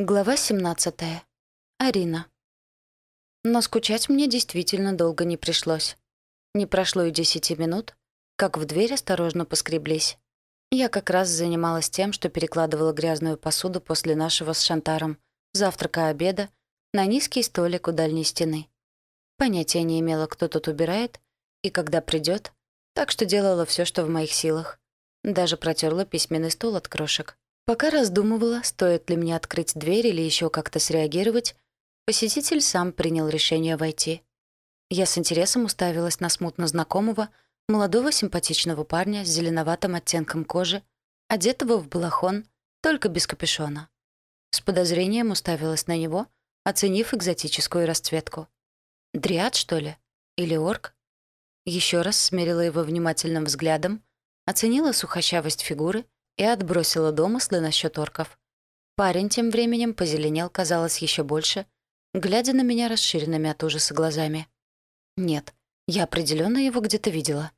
Глава 17. Арина. Но скучать мне действительно долго не пришлось. Не прошло и десяти минут, как в дверь осторожно поскреблись. Я как раз занималась тем, что перекладывала грязную посуду после нашего с Шантаром завтрака-обеда на низкий столик у дальней стены. Понятия не имела, кто тут убирает и когда придет, так что делала все, что в моих силах. Даже протерла письменный стол от крошек. Пока раздумывала, стоит ли мне открыть дверь или еще как-то среагировать, посетитель сам принял решение войти. Я с интересом уставилась на смутно знакомого, молодого симпатичного парня с зеленоватым оттенком кожи, одетого в балахон, только без капюшона. С подозрением уставилась на него, оценив экзотическую расцветку. Дриад, что ли? Или орк? Еще раз смерила его внимательным взглядом, оценила сухощавость фигуры — и отбросила домыслы насчет орков. Парень тем временем позеленел, казалось, еще больше, глядя на меня расширенными от ужаса глазами. Нет, я определенно его где-то видела.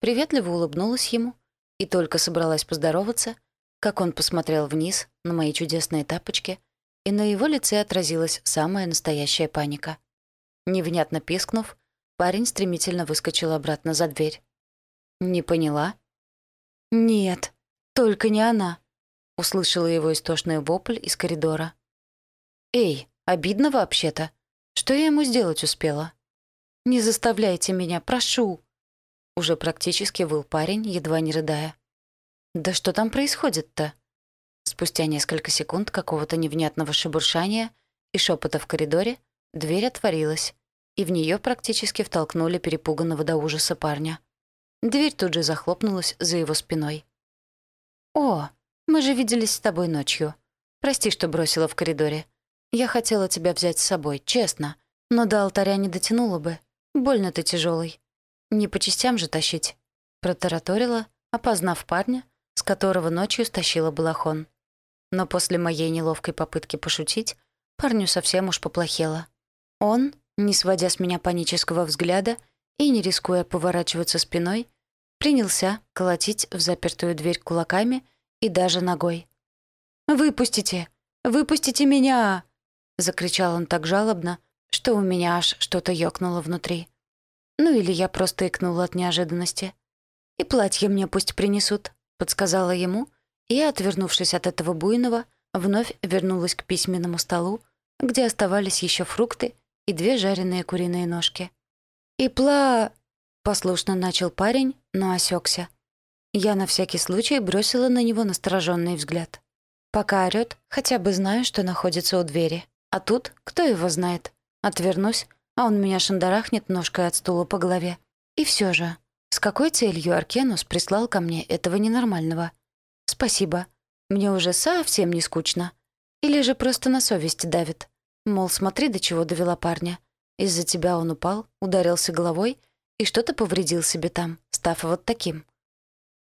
Приветливо улыбнулась ему и только собралась поздороваться, как он посмотрел вниз на мои чудесные тапочки, и на его лице отразилась самая настоящая паника. Невнятно пискнув, парень стремительно выскочил обратно за дверь. «Не поняла?» «Нет», «Только не она!» — услышала его истошный вопль из коридора. «Эй, обидно вообще-то. Что я ему сделать успела?» «Не заставляйте меня, прошу!» Уже практически выл парень, едва не рыдая. «Да что там происходит-то?» Спустя несколько секунд какого-то невнятного шебуршания и шепота в коридоре дверь отворилась, и в нее практически втолкнули перепуганного до ужаса парня. Дверь тут же захлопнулась за его спиной. «О, мы же виделись с тобой ночью. Прости, что бросила в коридоре. Я хотела тебя взять с собой, честно, но до алтаря не дотянула бы. Больно ты тяжелый. Не по частям же тащить». Протараторила, опознав парня, с которого ночью стащила балахон. Но после моей неловкой попытки пошутить, парню совсем уж поплохело. Он, не сводя с меня панического взгляда и не рискуя поворачиваться спиной, принялся колотить в запертую дверь кулаками и даже ногой. «Выпустите! Выпустите меня!» — закричал он так жалобно, что у меня аж что-то ёкнуло внутри. Ну или я просто икнула от неожиданности. «И платье мне пусть принесут», — подсказала ему, и, отвернувшись от этого буйного, вновь вернулась к письменному столу, где оставались еще фрукты и две жареные куриные ножки. «И пла...» Послушно начал парень, но осекся. Я на всякий случай бросила на него настороженный взгляд. Пока орёт, хотя бы знаю, что находится у двери. А тут, кто его знает? Отвернусь, а он меня шандарахнет ножкой от стула по голове. И все же, с какой целью Аркенус прислал ко мне этого ненормального? Спасибо. Мне уже совсем не скучно. Или же просто на совесть давит. Мол, смотри, до чего довела парня. Из-за тебя он упал, ударился головой — и что-то повредил себе там, став вот таким.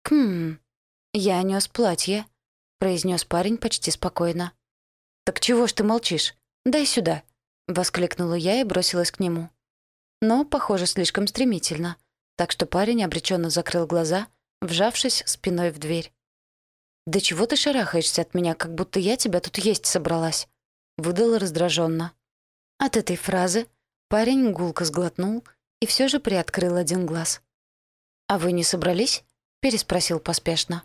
«Хм, я нес платье», — произнес парень почти спокойно. «Так чего ж ты молчишь? Дай сюда», — воскликнула я и бросилась к нему. Но, похоже, слишком стремительно, так что парень обреченно закрыл глаза, вжавшись спиной в дверь. «Да чего ты шарахаешься от меня, как будто я тебя тут есть собралась?» — выдала раздраженно. От этой фразы парень гулко сглотнул и все же приоткрыл один глаз. «А вы не собрались?» — переспросил поспешно.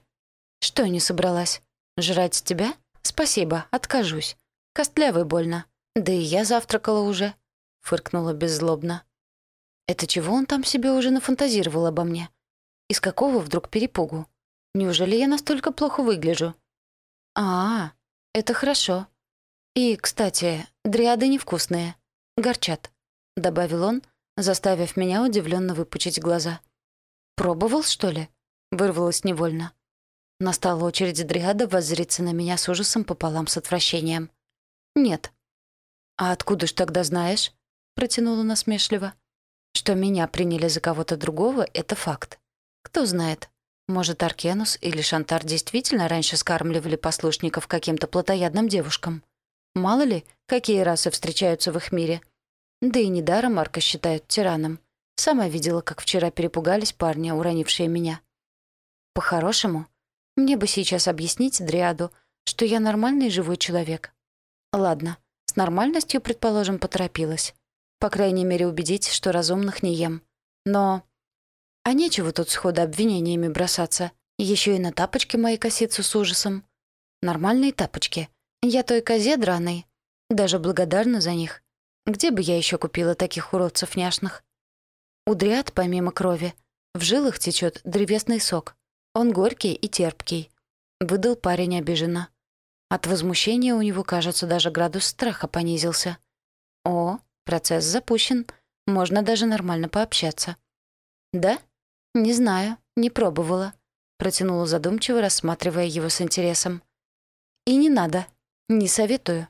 «Что не собралась? Жрать тебя? Спасибо, откажусь. Костлявый больно. Да и я завтракала уже», — фыркнула беззлобно. «Это чего он там себе уже нафантазировал обо мне? Из какого вдруг перепугу? Неужели я настолько плохо выгляжу?» «А, это хорошо. И, кстати, дриады невкусные. Горчат», — добавил он, — заставив меня удивленно выпучить глаза. «Пробовал, что ли?» — вырвалось невольно. Настала очередь Дриада воззриться на меня с ужасом пополам с отвращением. «Нет». «А откуда ж тогда знаешь?» — протянула насмешливо. «Что меня приняли за кого-то другого — это факт. Кто знает, может, Аркенус или Шантар действительно раньше скармливали послушников каким-то плотоядным девушкам? Мало ли, какие расы встречаются в их мире — да и недаром Марка считают тираном. Сама видела, как вчера перепугались парни, уронившие меня. По-хорошему, мне бы сейчас объяснить Дриаду, что я нормальный живой человек. Ладно, с нормальностью, предположим, поторопилась. По крайней мере, убедить, что разумных не ем. Но... А нечего тут сходу обвинениями бросаться. Еще и на тапочки мои косицу с ужасом. Нормальные тапочки. Я той козе драной. Даже благодарна за них. Где бы я еще купила таких уродцев няшных? У дриад, помимо крови, в жилах течет древесный сок. Он горький и терпкий. Выдал парень обиженно. От возмущения у него, кажется, даже градус страха понизился. О, процесс запущен. Можно даже нормально пообщаться. Да? Не знаю, не пробовала. Протянула задумчиво, рассматривая его с интересом. И не надо. Не советую.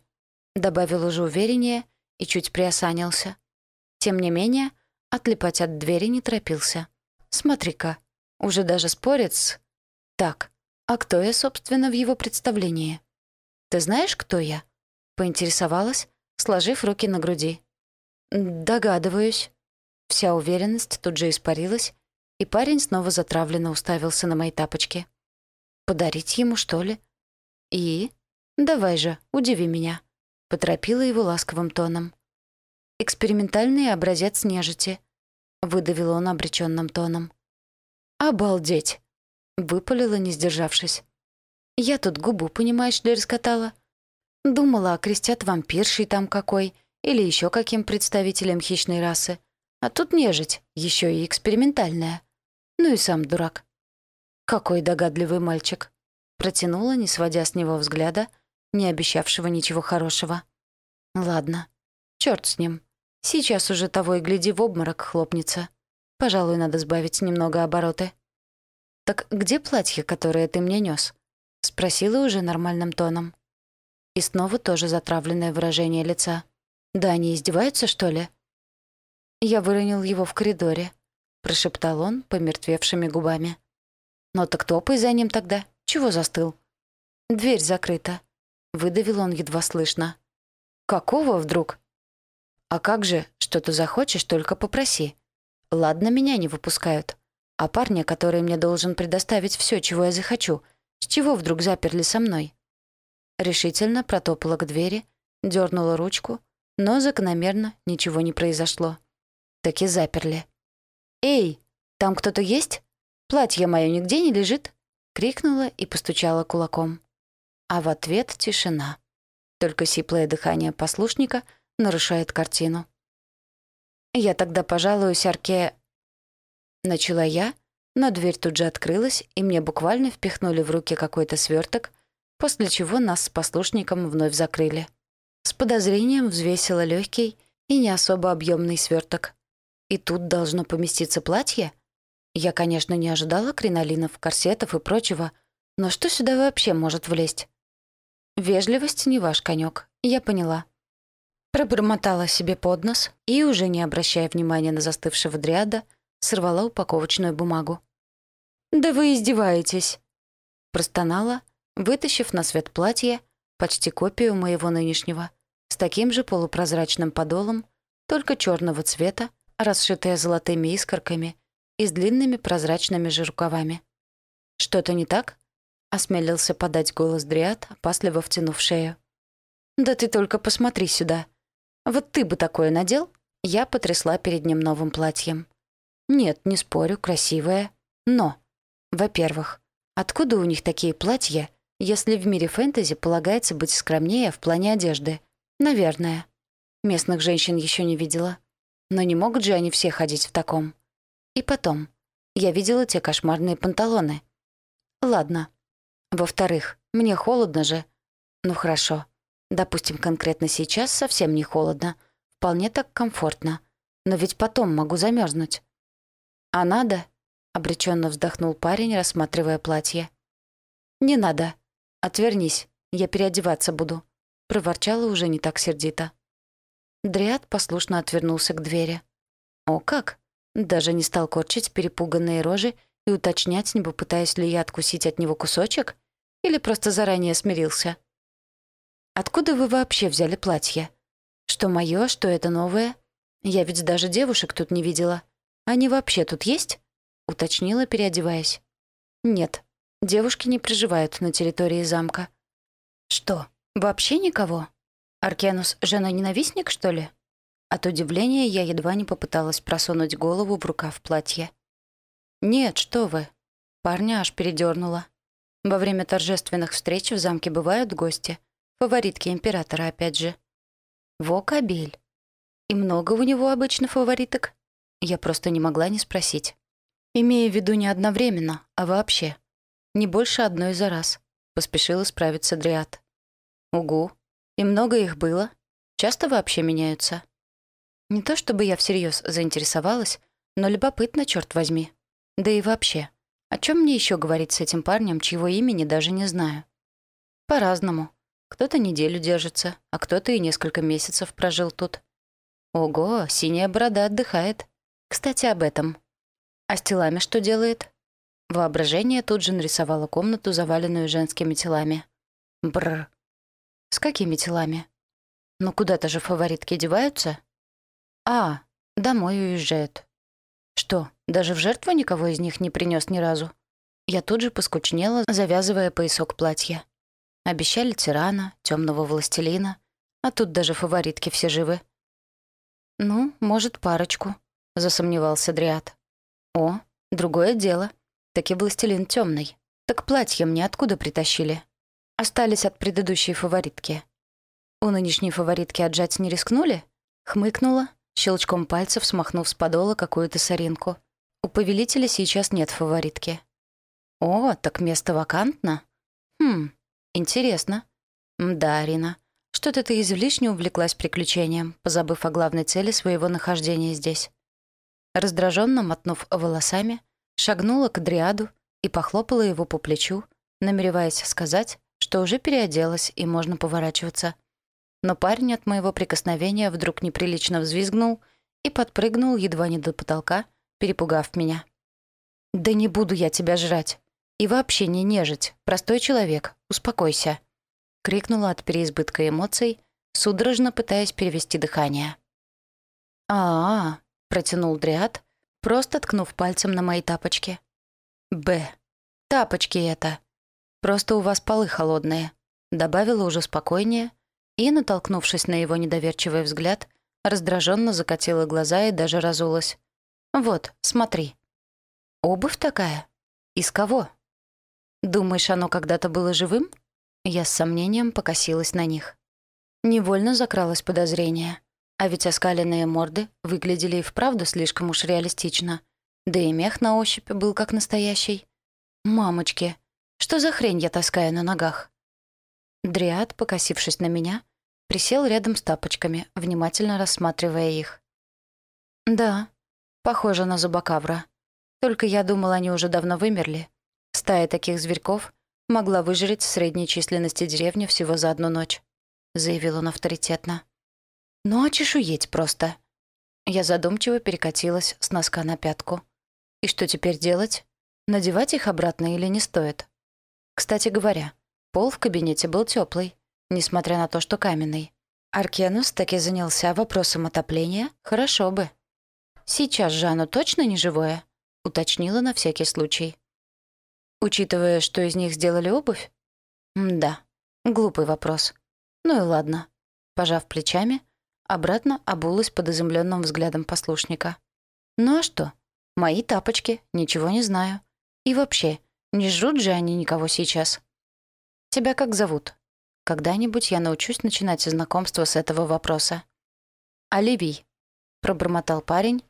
Добавил уже увереннее и чуть приосанился. Тем не менее, отлипать от двери не торопился. Смотри-ка, уже даже спорит с... Так, а кто я, собственно, в его представлении? «Ты знаешь, кто я?» — поинтересовалась, сложив руки на груди. «Догадываюсь». Вся уверенность тут же испарилась, и парень снова затравленно уставился на мои тапочки. «Подарить ему, что ли?» «И? Давай же, удиви меня», — поторопила его ласковым тоном. «Экспериментальный образец нежити», — выдавил он обреченным тоном. «Обалдеть!» — выпалила, не сдержавшись. Я тут губу, понимаешь ли, раскатала. Думала, окрестят вампиршей там какой или еще каким представителем хищной расы. А тут нежить, еще и экспериментальная. Ну и сам дурак. Какой догадливый мальчик. Протянула, не сводя с него взгляда, не обещавшего ничего хорошего. Ладно, черт с ним. Сейчас уже того и гляди в обморок хлопнется. Пожалуй, надо сбавить немного обороты. Так где платье, которое ты мне нес? Спросила уже нормальным тоном. И снова тоже затравленное выражение лица. «Да они издеваются, что ли?» Я выронил его в коридоре. Прошептал он помертвевшими губами. «Ну так топай за ним тогда. Чего застыл?» «Дверь закрыта». Выдавил он едва слышно. «Какого вдруг?» «А как же, что ты захочешь, только попроси. Ладно, меня не выпускают. А парня, который мне должен предоставить все, чего я захочу — с чего вдруг заперли со мной? Решительно протопала к двери, дернула ручку, но закономерно ничего не произошло. Так и заперли. «Эй, там кто-то есть? Платье мое нигде не лежит?» Крикнула и постучала кулаком. А в ответ тишина. Только сиплое дыхание послушника нарушает картину. «Я тогда пожалуюсь Арке...» Начала я, но дверь тут же открылась, и мне буквально впихнули в руки какой-то сверток, после чего нас с послушником вновь закрыли. С подозрением взвесила легкий и не особо объемный сверток. И тут должно поместиться платье? Я, конечно, не ожидала кринолинов, корсетов и прочего, но что сюда вообще может влезть? Вежливость не ваш конек, я поняла. Пробормотала себе под нос и, уже не обращая внимания на застывшего дриада, сорвала упаковочную бумагу. «Да вы издеваетесь!» Простонала, вытащив на свет платье, почти копию моего нынешнего, с таким же полупрозрачным подолом, только черного цвета, расшитое золотыми искорками и с длинными прозрачными же рукавами. «Что-то не так?» — осмелился подать голос Дриад, опасливо втянув шею. «Да ты только посмотри сюда. Вот ты бы такое надел?» Я потрясла перед ним новым платьем. «Нет, не спорю, красивое. Но во-первых, откуда у них такие платья, если в мире фэнтези полагается быть скромнее в плане одежды? Наверное. Местных женщин еще не видела. Но не могут же они все ходить в таком. И потом, я видела те кошмарные панталоны. Ладно. Во-вторых, мне холодно же. Ну хорошо. Допустим, конкретно сейчас совсем не холодно. Вполне так комфортно. Но ведь потом могу замерзнуть. А надо, Обреченно вздохнул парень, рассматривая платье. «Не надо. Отвернись. Я переодеваться буду», — проворчала уже не так сердито. Дриад послушно отвернулся к двери. «О, как!» Даже не стал корчить перепуганные рожи и уточнять, не попытаясь ли я откусить от него кусочек, или просто заранее смирился. «Откуда вы вообще взяли платье? Что моё, что это новое? Я ведь даже девушек тут не видела. Они вообще тут есть?» — уточнила, переодеваясь. «Нет, девушки не проживают на территории замка». «Что, вообще никого?» — Аркенус — жена-ненавистник, что ли? От удивления я едва не попыталась просунуть голову в рукав платья. «Нет, что вы». Парня аж передернула. Во время торжественных встреч в замке бывают гости. Фаворитки императора, опять же. Во кабель. И много у него обычно фавориток? Я просто не могла не спросить. Имея в виду не одновременно, а вообще. Не больше одной за раз. Поспешила справиться Дриад. Угу. И много их было? Часто вообще меняются? Не то чтобы я всерьез заинтересовалась, но любопытно, черт возьми. Да и вообще, о чем мне еще говорить с этим парнем, чьего имени даже не знаю? По-разному. Кто-то неделю держится, а кто-то и несколько месяцев прожил тут. Ого, синяя борода отдыхает. Кстати, об этом. А с телами что делает? Воображение тут же нарисовало комнату, заваленную женскими телами. Бррр. С какими телами? Ну куда-то же фаворитки деваются? А, домой уезжают. Что, даже в жертву никого из них не принес ни разу? Я тут же поскучнела, завязывая поясок платья. Обещали тирана, темного властелина, а тут даже фаворитки все живы. «Ну, может, парочку», — засомневался Дриад. «О, другое дело. Таки властелин темный. Так платье мне откуда притащили? Остались от предыдущей фаворитки. У нынешней фаворитки отжать не рискнули?» Хмыкнула, щелчком пальцев смахнув с подола какую-то соринку. У повелителя сейчас нет фаворитки. «О, так место вакантно? Хм, интересно. Да, Арина, что-то ты излишне увлеклась приключением, позабыв о главной цели своего нахождения здесь». Раздраженно мотнув волосами, шагнула к Дриаду и похлопала его по плечу, намереваясь сказать, что уже переоделась и можно поворачиваться — но парень от моего прикосновения вдруг неприлично взвизгнул и подпрыгнул едва не до потолка, перепугав меня. «Да не буду я тебя жрать. И вообще не нежить. Простой человек. Успокойся», — крикнула от переизбытка эмоций, судорожно пытаясь перевести дыхание. «А-а-а», — протянул Дриад, просто ткнув пальцем на мои тапочки. «Б. Тапочки это. Просто у вас полы холодные», — добавила уже спокойнее, и, натолкнувшись на его недоверчивый взгляд, раздраженно закатила глаза и даже разулась. «Вот, смотри. Обувь такая? Из кого? Думаешь, оно когда-то было живым?» Я с сомнением покосилась на них. Невольно закралось подозрение. А ведь оскаленные морды выглядели и вправду слишком уж реалистично. Да и мех на ощупь был как настоящий. «Мамочки, что за хрень я таскаю на ногах?» Дриад, покосившись на меня, присел рядом с тапочками, внимательно рассматривая их. «Да, похоже на зубакавра. Только я думала, они уже давно вымерли. Стая таких зверьков могла выжрать средней численности деревни всего за одну ночь», — заявил он авторитетно. «Ну, а чешуеть просто». Я задумчиво перекатилась с носка на пятку. «И что теперь делать? Надевать их обратно или не стоит?» Кстати говоря, Пол в кабинете был теплый, несмотря на то, что каменный. Аркенус таки занялся вопросом отопления, хорошо бы. «Сейчас же оно точно не живое?» — уточнила на всякий случай. «Учитывая, что из них сделали обувь?» «Да, глупый вопрос. Ну и ладно». Пожав плечами, обратно обулась под изумленным взглядом послушника. «Ну а что? Мои тапочки, ничего не знаю. И вообще, не жрут же они никого сейчас». «Тебя как зовут?» «Когда-нибудь я научусь начинать знакомство с этого вопроса». «Оливий», — пробормотал парень,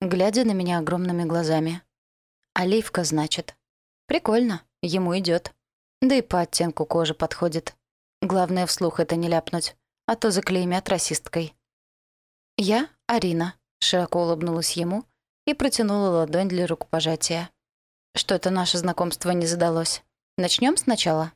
глядя на меня огромными глазами. «Оливка, значит. Прикольно, ему идет. Да и по оттенку кожи подходит. Главное, вслух это не ляпнуть, а то заклеймят расисткой». «Я Арина», — широко улыбнулась ему и протянула ладонь для рукопожатия. «Что-то наше знакомство не задалось. Начнем сначала?»